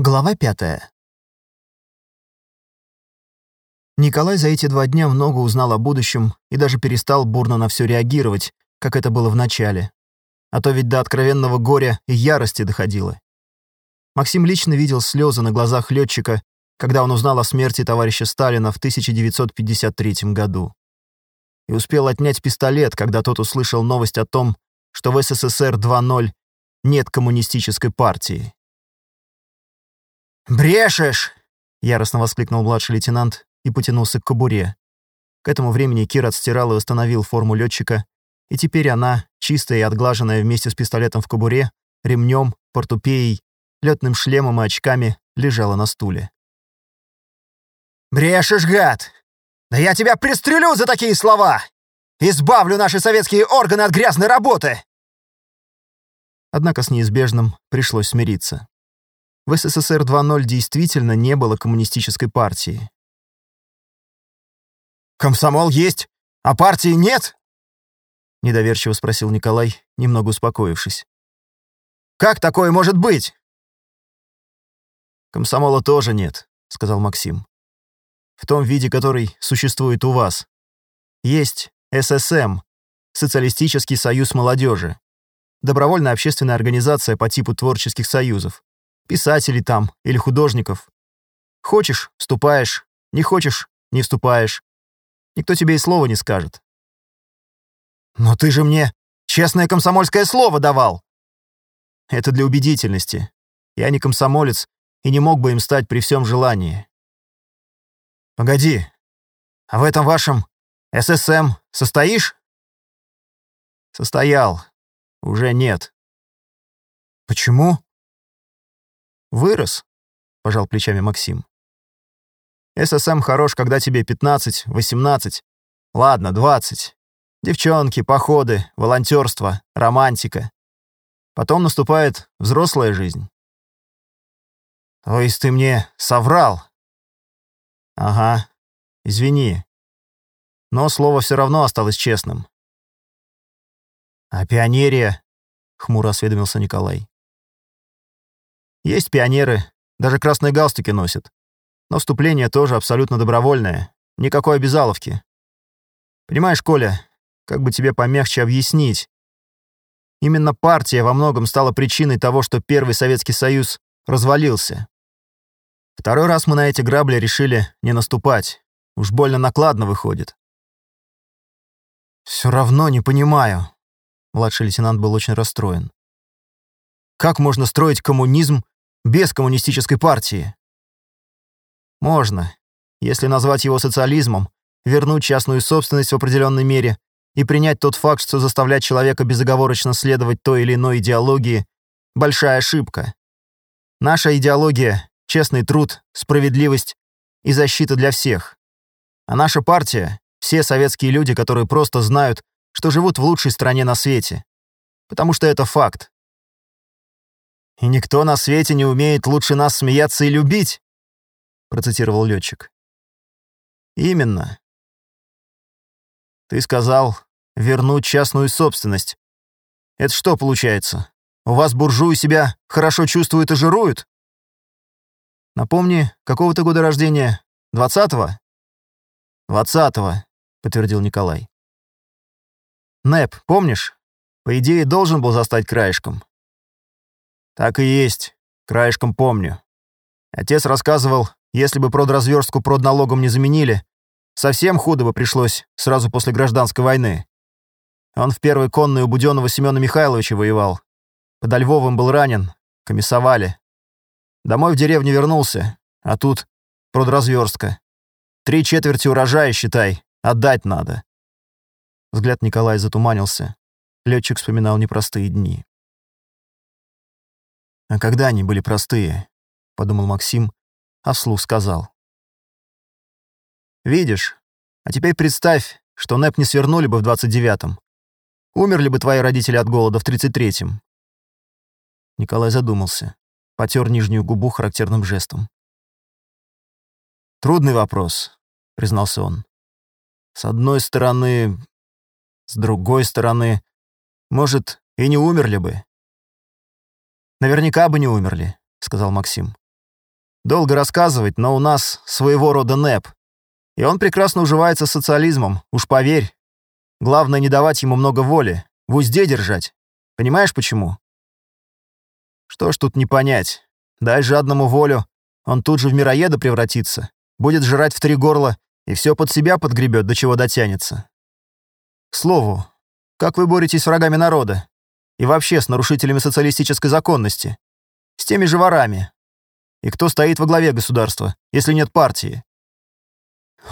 Глава пятая. Николай за эти два дня много узнал о будущем и даже перестал бурно на все реагировать, как это было в начале. А то ведь до откровенного горя и ярости доходило. Максим лично видел слезы на глазах летчика, когда он узнал о смерти товарища Сталина в 1953 году. И успел отнять пистолет, когда тот услышал новость о том, что в СССР 2.0 нет коммунистической партии. «Брешешь!» — яростно воскликнул младший лейтенант и потянулся к кобуре. К этому времени Кир отстирал и установил форму летчика, и теперь она, чистая и отглаженная вместе с пистолетом в кобуре, ремнем, портупеей, летным шлемом и очками, лежала на стуле. «Брешешь, гад! Да я тебя пристрелю за такие слова! Избавлю наши советские органы от грязной работы!» Однако с неизбежным пришлось смириться. В СССР 2.0 действительно не было коммунистической партии. «Комсомол есть, а партии нет?» — недоверчиво спросил Николай, немного успокоившись. «Как такое может быть?» «Комсомола тоже нет», — сказал Максим. «В том виде, который существует у вас. Есть ССМ, Социалистический союз молодежи, добровольная общественная организация по типу творческих союзов писателей там или художников. Хочешь — вступаешь, не хочешь — не вступаешь. Никто тебе и слова не скажет. «Но ты же мне честное комсомольское слово давал!» «Это для убедительности. Я не комсомолец и не мог бы им стать при всем желании». «Погоди, а в этом вашем ССМ состоишь?» «Состоял. Уже нет». «Почему?» «Вырос», — пожал плечами Максим. «ССМ хорош, когда тебе 15, 18, ладно, 20. Девчонки, походы, волонтерство, романтика. Потом наступает взрослая жизнь». «То есть ты мне соврал?» «Ага, извини. Но слово все равно осталось честным». «А пионерия?» — хмуро осведомился Николай. Есть пионеры, даже красные галстуки носят. Но вступление тоже абсолютно добровольное, никакой обязаловки. Понимаешь, Коля, как бы тебе помягче объяснить? Именно партия во многом стала причиной того, что Первый Советский Союз развалился. Второй раз мы на эти грабли решили не наступать. Уж больно накладно выходит. «Все равно не понимаю», — младший лейтенант был очень расстроен. Как можно строить коммунизм без коммунистической партии? Можно, если назвать его социализмом, вернуть частную собственность в определенной мере и принять тот факт, что заставлять человека безоговорочно следовать той или иной идеологии – большая ошибка. Наша идеология – честный труд, справедливость и защита для всех. А наша партия – все советские люди, которые просто знают, что живут в лучшей стране на свете. Потому что это факт. «И никто на свете не умеет лучше нас смеяться и любить», — процитировал летчик. «Именно. Ты сказал, вернуть частную собственность. Это что получается? У вас буржуи себя хорошо чувствуют и жируют? Напомни, какого ты года рождения? Двадцатого? Двадцатого, подтвердил Николай. НЭП, помнишь? По идее, должен был застать краешком. Так и есть. Краешком помню. Отец рассказывал, если бы продразверстку продналогом не заменили, совсем худо бы пришлось сразу после гражданской войны. Он в первой конной у Буденного Семена Михайловича воевал. Под Львовым был ранен, комиссовали. Домой в деревню вернулся, а тут продразверстка. Три четверти урожая, считай, отдать надо. Взгляд Николая затуманился. Летчик вспоминал непростые дни. «А когда они были простые?» — подумал Максим, а вслух сказал. «Видишь, а теперь представь, что НЭП не свернули бы в 29-м. Умерли бы твои родители от голода в 33-м». Николай задумался, потер нижнюю губу характерным жестом. «Трудный вопрос», — признался он. «С одной стороны, с другой стороны, может, и не умерли бы, «Наверняка бы не умерли», — сказал Максим. Долго рассказывать, но у нас своего рода НЭП. И он прекрасно уживается с социализмом, уж поверь. Главное не давать ему много воли, в узде держать. Понимаешь, почему? Что ж тут не понять. Дай жадному волю, он тут же в мироеда превратится, будет жрать в три горла и все под себя подгребет, до чего дотянется. К слову, как вы боретесь с врагами народа? И вообще с нарушителями социалистической законности? С теми же ворами? И кто стоит во главе государства, если нет партии?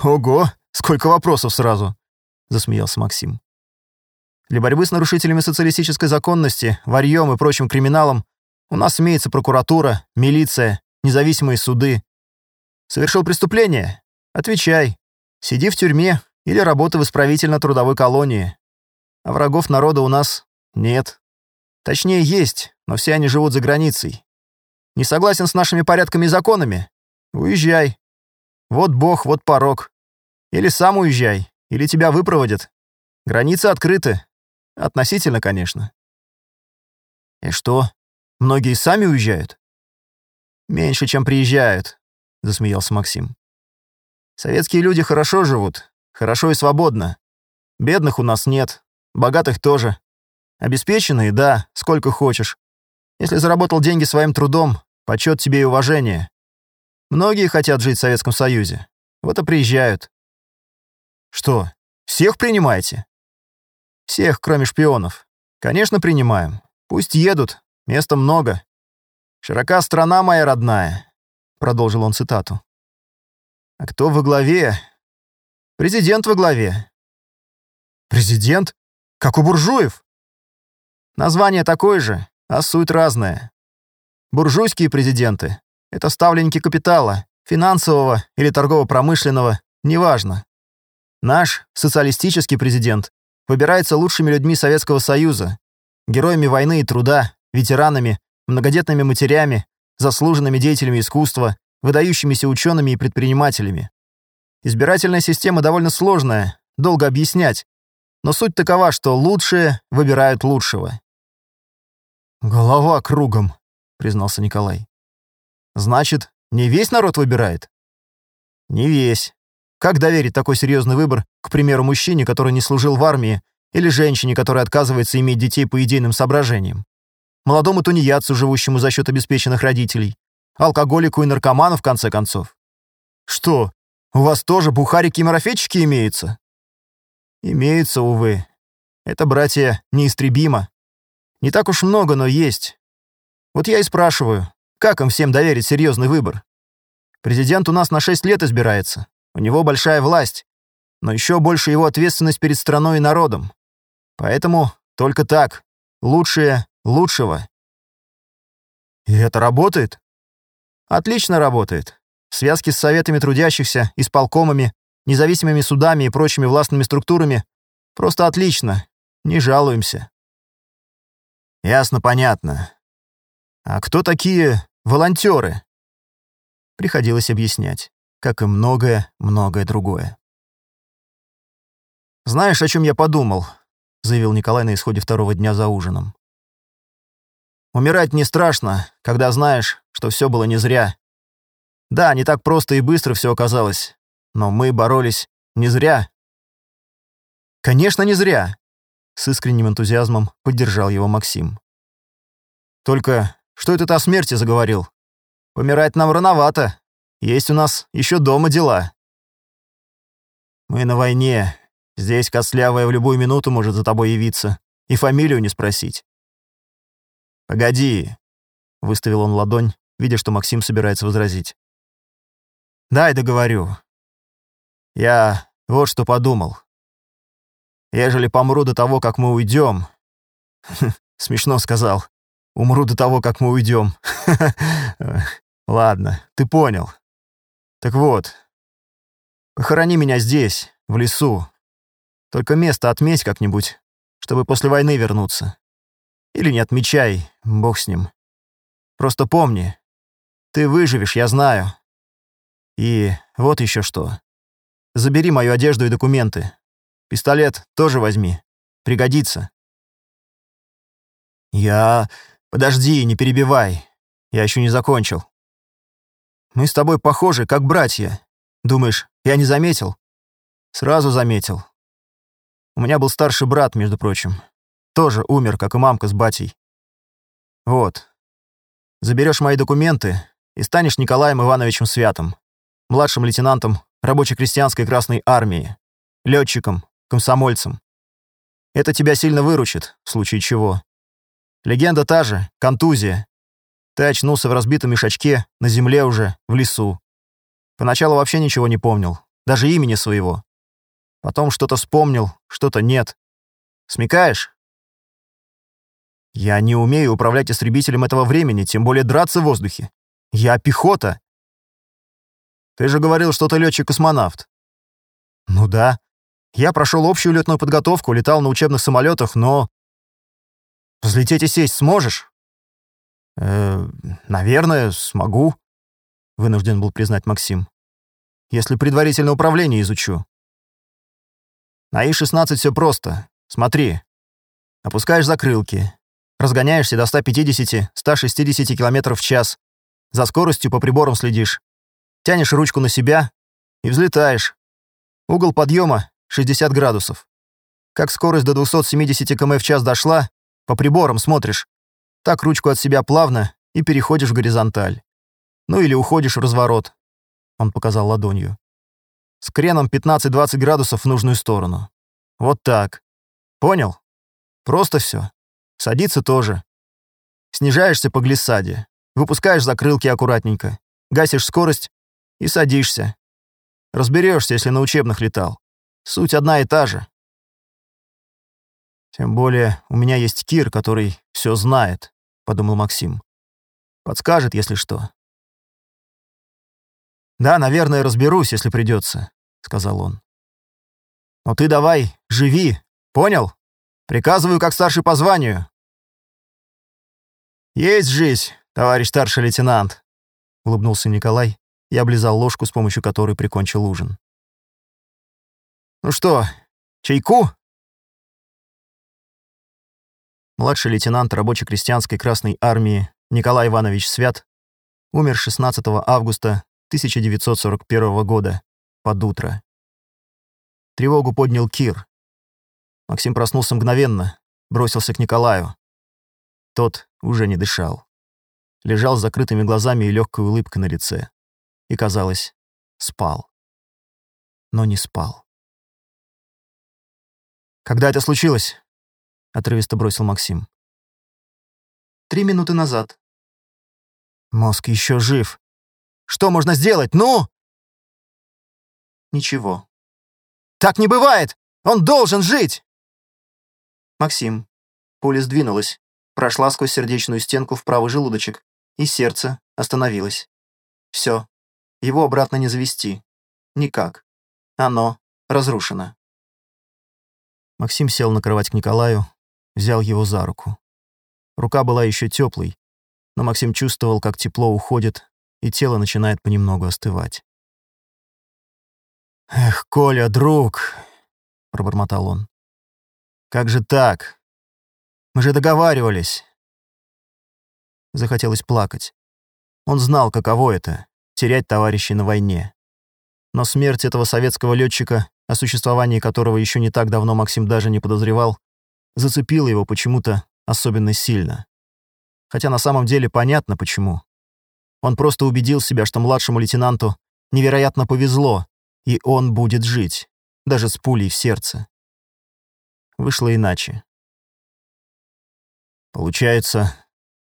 Ого, сколько вопросов сразу, засмеялся Максим. Для борьбы с нарушителями социалистической законности, варьем и прочим криминалом у нас имеется прокуратура, милиция, независимые суды. Совершил преступление? Отвечай. Сиди в тюрьме или работай в исправительно-трудовой колонии. А врагов народа у нас нет. Точнее, есть, но все они живут за границей. Не согласен с нашими порядками и законами? Уезжай. Вот бог, вот порог. Или сам уезжай, или тебя выпроводят. Границы открыты. Относительно, конечно. И что, многие сами уезжают? Меньше, чем приезжают, засмеялся Максим. Советские люди хорошо живут, хорошо и свободно. Бедных у нас нет, богатых тоже. Обеспеченные, да, сколько хочешь. Если заработал деньги своим трудом, почет тебе и уважение. Многие хотят жить в Советском Союзе. Вот и приезжают. Что, всех принимаете? Всех, кроме шпионов. Конечно, принимаем. Пусть едут, места много. Широка страна моя родная, продолжил он цитату. А кто во главе? Президент во главе. Президент? Как у буржуев? Название такое же, а суть разная. Буржуйские президенты — это ставленники капитала, финансового или торгово-промышленного, неважно. Наш социалистический президент выбирается лучшими людьми Советского Союза, героями войны и труда, ветеранами, многодетными матерями, заслуженными деятелями искусства, выдающимися учеными и предпринимателями. Избирательная система довольно сложная, долго объяснять, но суть такова, что лучшие выбирают лучшего. «Голова кругом», — признался Николай. «Значит, не весь народ выбирает?» «Не весь. Как доверить такой серьезный выбор, к примеру, мужчине, который не служил в армии, или женщине, которая отказывается иметь детей по идейным соображениям? Молодому тунеядцу, живущему за счет обеспеченных родителей? Алкоголику и наркоману, в конце концов. Что, у вас тоже бухарики и марафетчики имеются? Имеются, увы. Это, братья, неистребимо. Не так уж много, но есть. Вот я и спрашиваю, как им всем доверить серьезный выбор? Президент у нас на 6 лет избирается. У него большая власть. Но еще больше его ответственность перед страной и народом. Поэтому только так. Лучшее лучшего. И это работает? Отлично работает. В связке с советами трудящихся, исполкомами, независимыми судами и прочими властными структурами просто отлично. Не жалуемся. Ясно, понятно. А кто такие волонтеры? Приходилось объяснять, как и многое-многое другое. «Знаешь, о чем я подумал?» — заявил Николай на исходе второго дня за ужином. Умирать не страшно, когда знаешь, что все было не зря. Да, не так просто и быстро все оказалось, но мы боролись не зря. Конечно, не зря. С искренним энтузиазмом поддержал его Максим. Только что это ты о смерти заговорил? Помирать нам рановато. Есть у нас еще дома дела. Мы на войне. Здесь Кослявая в любую минуту может за тобой явиться. И фамилию не спросить. «Погоди», — выставил он ладонь, видя, что Максим собирается возразить. «Дай договорю. Я вот что подумал. Ежели помру до того, как мы уйдем...» Смешно сказал. «Умру до того, как мы уйдем. Ладно, ты понял. Так вот, похорони меня здесь, в лесу. Только место отметь как-нибудь, чтобы после войны вернуться. Или не отмечай, бог с ним. Просто помни, ты выживешь, я знаю. И вот еще что. Забери мою одежду и документы. Пистолет тоже возьми. Пригодится. Я... Подожди, не перебивай. Я еще не закончил. Мы с тобой похожи, как братья. Думаешь, я не заметил? Сразу заметил. У меня был старший брат, между прочим. Тоже умер, как и мамка с батей. Вот. Заберешь мои документы и станешь Николаем Ивановичем Святым, младшим лейтенантом рабоче-крестьянской Красной Армии, летчиком, комсомольцем. Это тебя сильно выручит, в случае чего. Легенда та же, контузия. Ты очнулся в разбитом мешочке, на земле уже, в лесу. Поначалу вообще ничего не помнил, даже имени своего. Потом что-то вспомнил, что-то нет. Смекаешь? Я не умею управлять истребителем этого времени, тем более драться в воздухе. Я пехота. Ты же говорил, что ты летчик-космонавт. Ну да. Я прошел общую летную подготовку, летал на учебных самолетах, но... Взлететь и сесть сможешь? Э, наверное, смогу, вынужден был признать Максим. Если предварительное управление изучу. На И-16 все просто. Смотри. Опускаешь закрылки. Разгоняешься до 150-160 км в час. За скоростью по приборам следишь. Тянешь ручку на себя и взлетаешь. Угол подъема 60 градусов. Как скорость до 270 км в час дошла, по приборам смотришь. Так ручку от себя плавно и переходишь в горизонталь. Ну или уходишь в разворот. Он показал ладонью. С креном 15-20 градусов в нужную сторону. Вот так. Понял? Просто все. Садиться тоже. Снижаешься по глиссаде. Выпускаешь закрылки аккуратненько. Гасишь скорость и садишься. Разберешься, если на учебных летал. Суть одна и та же. Тем более у меня есть Кир, который все знает, подумал Максим. Подскажет, если что. Да, наверное, разберусь, если придется, сказал он. Но ты давай, живи, понял? Приказываю как старший по званию. Есть жизнь, товарищ старший лейтенант, улыбнулся Николай и облизал ложку, с помощью которой прикончил ужин. «Ну что, чайку?» Младший лейтенант рабоче-крестьянской Красной Армии Николай Иванович Свят умер 16 августа 1941 года под утро. Тревогу поднял Кир. Максим проснулся мгновенно, бросился к Николаю. Тот уже не дышал. Лежал с закрытыми глазами и легкой улыбкой на лице и, казалось, спал. Но не спал. «Когда это случилось?» — отрывисто бросил Максим. «Три минуты назад». «Мозг еще жив. Что можно сделать? Ну?» «Ничего». «Так не бывает! Он должен жить!» «Максим». Пуля сдвинулась, прошла сквозь сердечную стенку в правый желудочек, и сердце остановилось. Все, его обратно не завести. Никак. Оно разрушено. Максим сел на кровать к Николаю, взял его за руку. Рука была еще теплой, но Максим чувствовал, как тепло уходит, и тело начинает понемногу остывать. «Эх, Коля, друг!» — пробормотал он. «Как же так? Мы же договаривались!» Захотелось плакать. Он знал, каково это терять товарищей на войне. Но смерть этого советского летчика, о существовании которого еще не так давно Максим даже не подозревал, зацепила его почему-то особенно сильно. Хотя на самом деле понятно почему. Он просто убедил себя, что младшему лейтенанту невероятно повезло, и он будет жить, даже с пулей в сердце. Вышло иначе. Получается,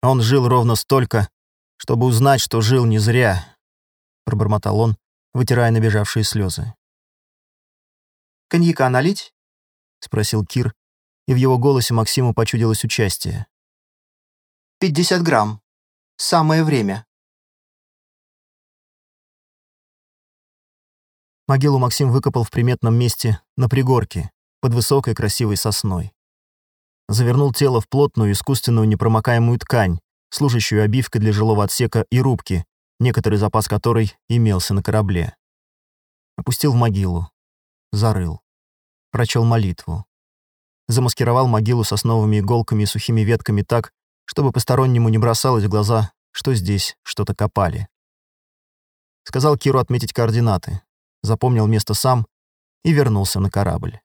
он жил ровно столько, чтобы узнать, что жил не зря, — пробормотал он, вытирая набежавшие слезы. «Коньяка налить?» — спросил Кир, и в его голосе Максиму почудилось участие. «Пятьдесят грамм. Самое время». Могилу Максим выкопал в приметном месте на пригорке, под высокой красивой сосной. Завернул тело в плотную искусственную непромокаемую ткань, служащую обивкой для жилого отсека и рубки, некоторый запас которой имелся на корабле. Опустил в могилу. Зарыл. Прочел молитву. Замаскировал могилу сосновыми иголками и сухими ветками так, чтобы постороннему не бросалось в глаза, что здесь что-то копали. Сказал Киру отметить координаты. Запомнил место сам и вернулся на корабль.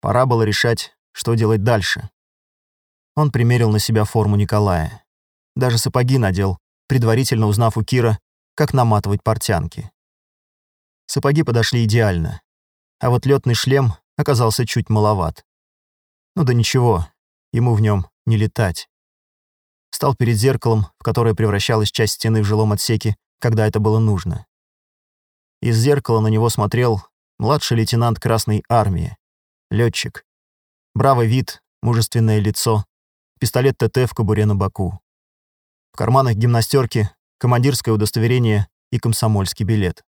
Пора было решать, что делать дальше. Он примерил на себя форму Николая. Даже сапоги надел, предварительно узнав у Кира, как наматывать портянки. Сапоги подошли идеально, а вот летный шлем оказался чуть маловат. Ну да ничего, ему в нем не летать. Стал перед зеркалом, в которое превращалась часть стены в жилом отсеке, когда это было нужно. Из зеркала на него смотрел младший лейтенант Красной Армии, летчик. Бравый вид, мужественное лицо, пистолет ТТ в кобуре на боку. В карманах гимнастерки, командирское удостоверение и комсомольский билет.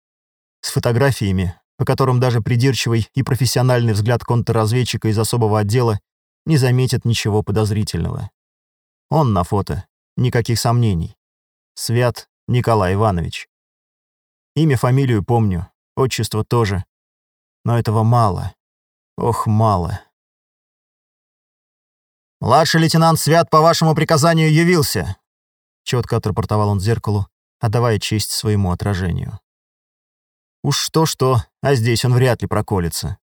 С фотографиями, по которым даже придирчивый и профессиональный взгляд контрразведчика из особого отдела не заметит ничего подозрительного. Он на фото, никаких сомнений. Свят Николай Иванович. Имя, фамилию помню, отчество тоже. Но этого мало. Ох, мало. «Младший лейтенант Свят по вашему приказанию явился», — четко отрапортовал он зеркалу, отдавая честь своему отражению. Уж что-что, а здесь он вряд ли проколется.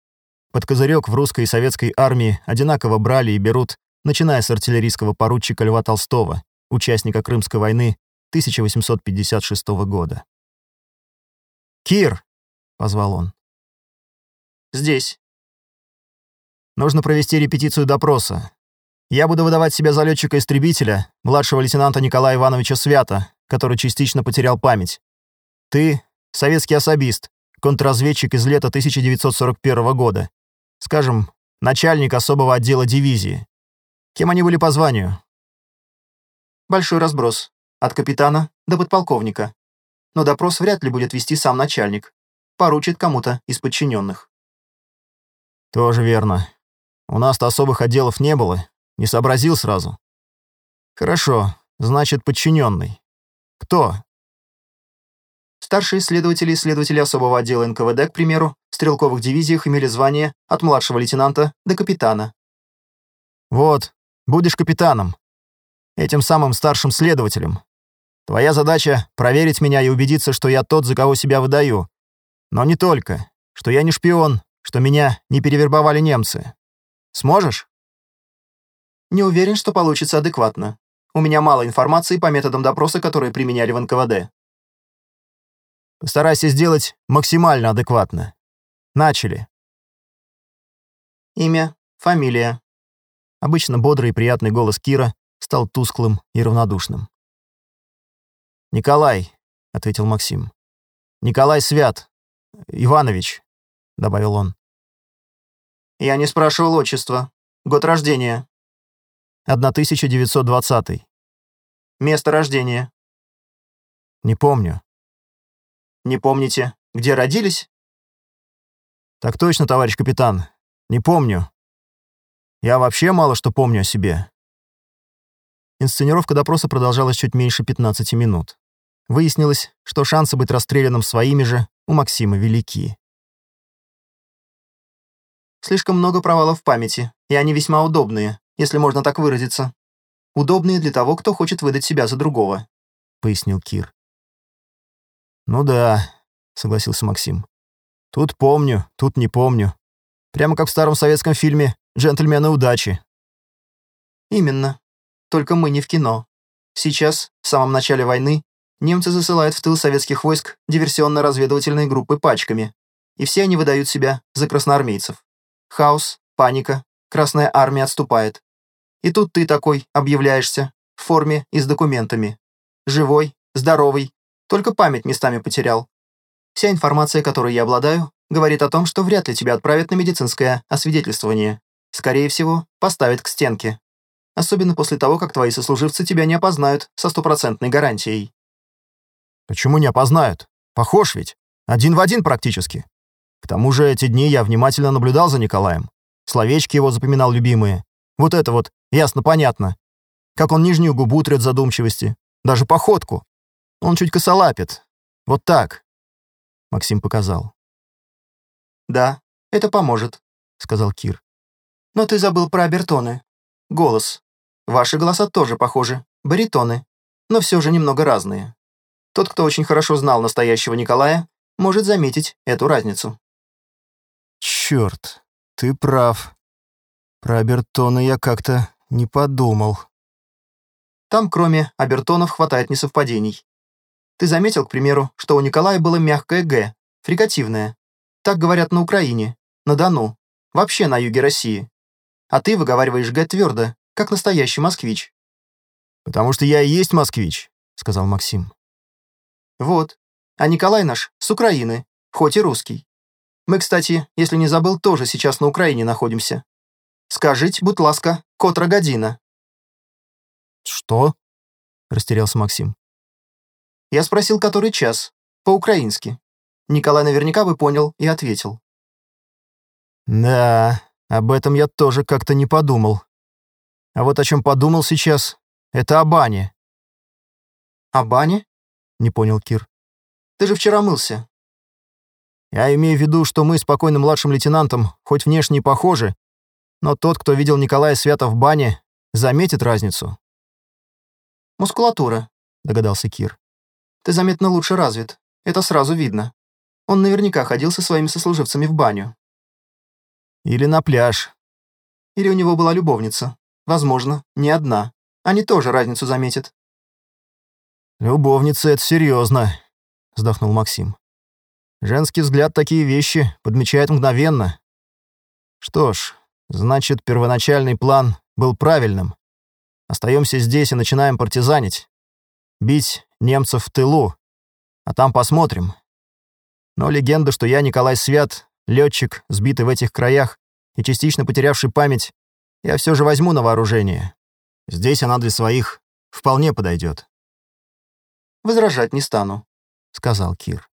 Под козырек в русской и советской армии одинаково брали и берут, начиная с артиллерийского поручика Льва Толстого, участника Крымской войны 1856 года. «Кир!» — позвал он. «Здесь». «Нужно провести репетицию допроса. Я буду выдавать себя за летчика-истребителя, младшего лейтенанта Николая Ивановича Свята, который частично потерял память. Ты — советский особист, контрразведчик из лета 1941 года. Скажем, начальник особого отдела дивизии. Кем они были по званию? Большой разброс. От капитана до подполковника. Но допрос вряд ли будет вести сам начальник. Поручит кому-то из подчиненных. Тоже верно. У нас-то особых отделов не было, не сообразил сразу. Хорошо, значит, подчиненный. Кто? Старшие следователи и следователи особого отдела НКВД, к примеру, в стрелковых дивизиях имели звание от младшего лейтенанта до капитана. Вот, будешь капитаном. Этим самым старшим следователем. Твоя задача — проверить меня и убедиться, что я тот, за кого себя выдаю. Но не только. Что я не шпион, что меня не перевербовали немцы. Сможешь? Не уверен, что получится адекватно. У меня мало информации по методам допроса, которые применяли в НКВД. Постарайся сделать максимально адекватно. Начали. Имя, фамилия. Обычно бодрый и приятный голос Кира стал тусклым и равнодушным. «Николай», — ответил Максим. «Николай Свят. Иванович», — добавил он. «Я не спрашивал отчества. Год рождения». 1920. Место рождения. Не помню. Не помните, где родились? Так точно, товарищ капитан. Не помню. Я вообще мало что помню о себе. Инсценировка допроса продолжалась чуть меньше 15 минут. Выяснилось, что шансы быть расстрелянным своими же у Максима велики. Слишком много провалов в памяти, и они весьма удобные, если можно так выразиться. Удобные для того, кто хочет выдать себя за другого», — пояснил Кир. «Ну да», — согласился Максим. «Тут помню, тут не помню. Прямо как в старом советском фильме «Джентльмены удачи». «Именно. Только мы не в кино. Сейчас, в самом начале войны, немцы засылают в тыл советских войск диверсионно-разведывательные группы пачками, и все они выдают себя за красноармейцев. Хаос, паника, Красная Армия отступает. И тут ты такой объявляешься, в форме и с документами. Живой, здоровый, только память местами потерял. Вся информация, которой я обладаю, говорит о том, что вряд ли тебя отправят на медицинское освидетельствование. Скорее всего, поставят к стенке. Особенно после того, как твои сослуживцы тебя не опознают со стопроцентной гарантией. Почему не опознают? Похож ведь. Один в один практически. К тому же эти дни я внимательно наблюдал за Николаем. Словечки его запоминал любимые. Вот это вот, ясно-понятно. Как он нижнюю губу трет задумчивости. Даже походку. Он чуть косолапит. Вот так. Максим показал. «Да, это поможет», — сказал Кир. «Но ты забыл про обертоны. Голос. Ваши голоса тоже похожи. Баритоны. Но все же немного разные. Тот, кто очень хорошо знал настоящего Николая, может заметить эту разницу. Черт, ты прав. Про Абертона я как-то не подумал. Там, кроме Абертонов, хватает несовпадений. Ты заметил, к примеру, что у Николая было мягкое «г», фрикативное. Так говорят на Украине, на Дону, вообще на юге России. А ты выговариваешь «г» твердо, как настоящий москвич. «Потому что я и есть москвич», — сказал Максим. Вот. А Николай наш с Украины, хоть и русский. Мы, кстати, если не забыл, тоже сейчас на Украине находимся. Скажите, будь ласка, котра година. «Что?» — растерялся Максим. Я спросил, который час, по-украински. Николай наверняка бы понял и ответил. «Да, об этом я тоже как-то не подумал. А вот о чем подумал сейчас, это о бане». «О бане?» — не понял Кир. «Ты же вчера мылся». «Я имею в виду, что мы с покойным младшим лейтенантом хоть внешне и похожи, но тот, кто видел Николая Свята в бане, заметит разницу». «Мускулатура», — догадался Кир. «Ты заметно лучше развит. Это сразу видно. Он наверняка ходил со своими сослуживцами в баню». «Или на пляж». «Или у него была любовница. Возможно, не одна. Они тоже разницу заметят». «Любовница — это серьезно», — вздохнул Максим. «Женский взгляд такие вещи подмечает мгновенно. Что ж, значит, первоначальный план был правильным. Остаемся здесь и начинаем партизанить. Бить немцев в тылу. А там посмотрим. Но легенда, что я Николай Свят, летчик, сбитый в этих краях и частично потерявший память, я все же возьму на вооружение. Здесь она для своих вполне подойдет. «Возражать не стану», — сказал Кир.